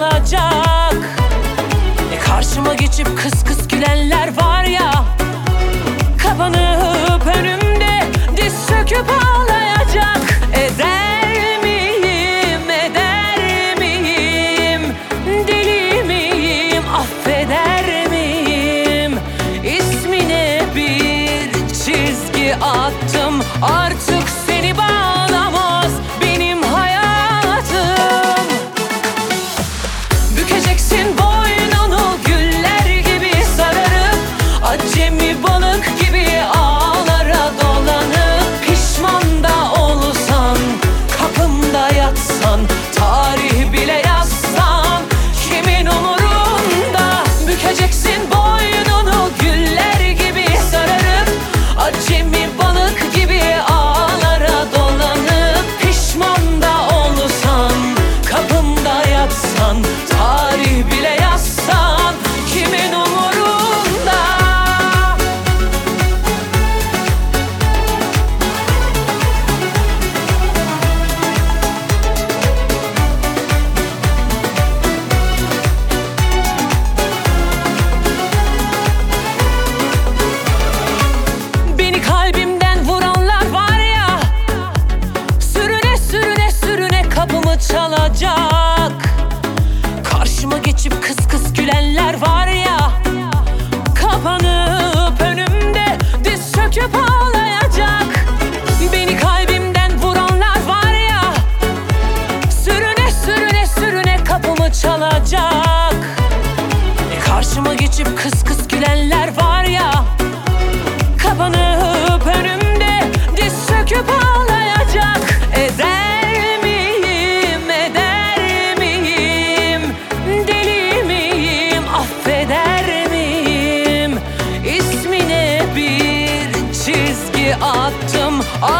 çalacak e Karşıma geçip kıs kıs gülenler var ya. Kapanıp önümde diz söküp ağlayacak. Eder miyim, eder miyim? Deli miyim, affeder miyim? İsmine bir çizgi attım. Artık çalacak Karşıma geçip kıs kıs gülenler var ya. Kapanıp önümde diz söküp ağlayacak. Beni kalbimden vuranlar var ya. Sürüne sürüne sürüne kapımı çalacak. Karşıma geçip kıs kıs gülenler var attım. Ah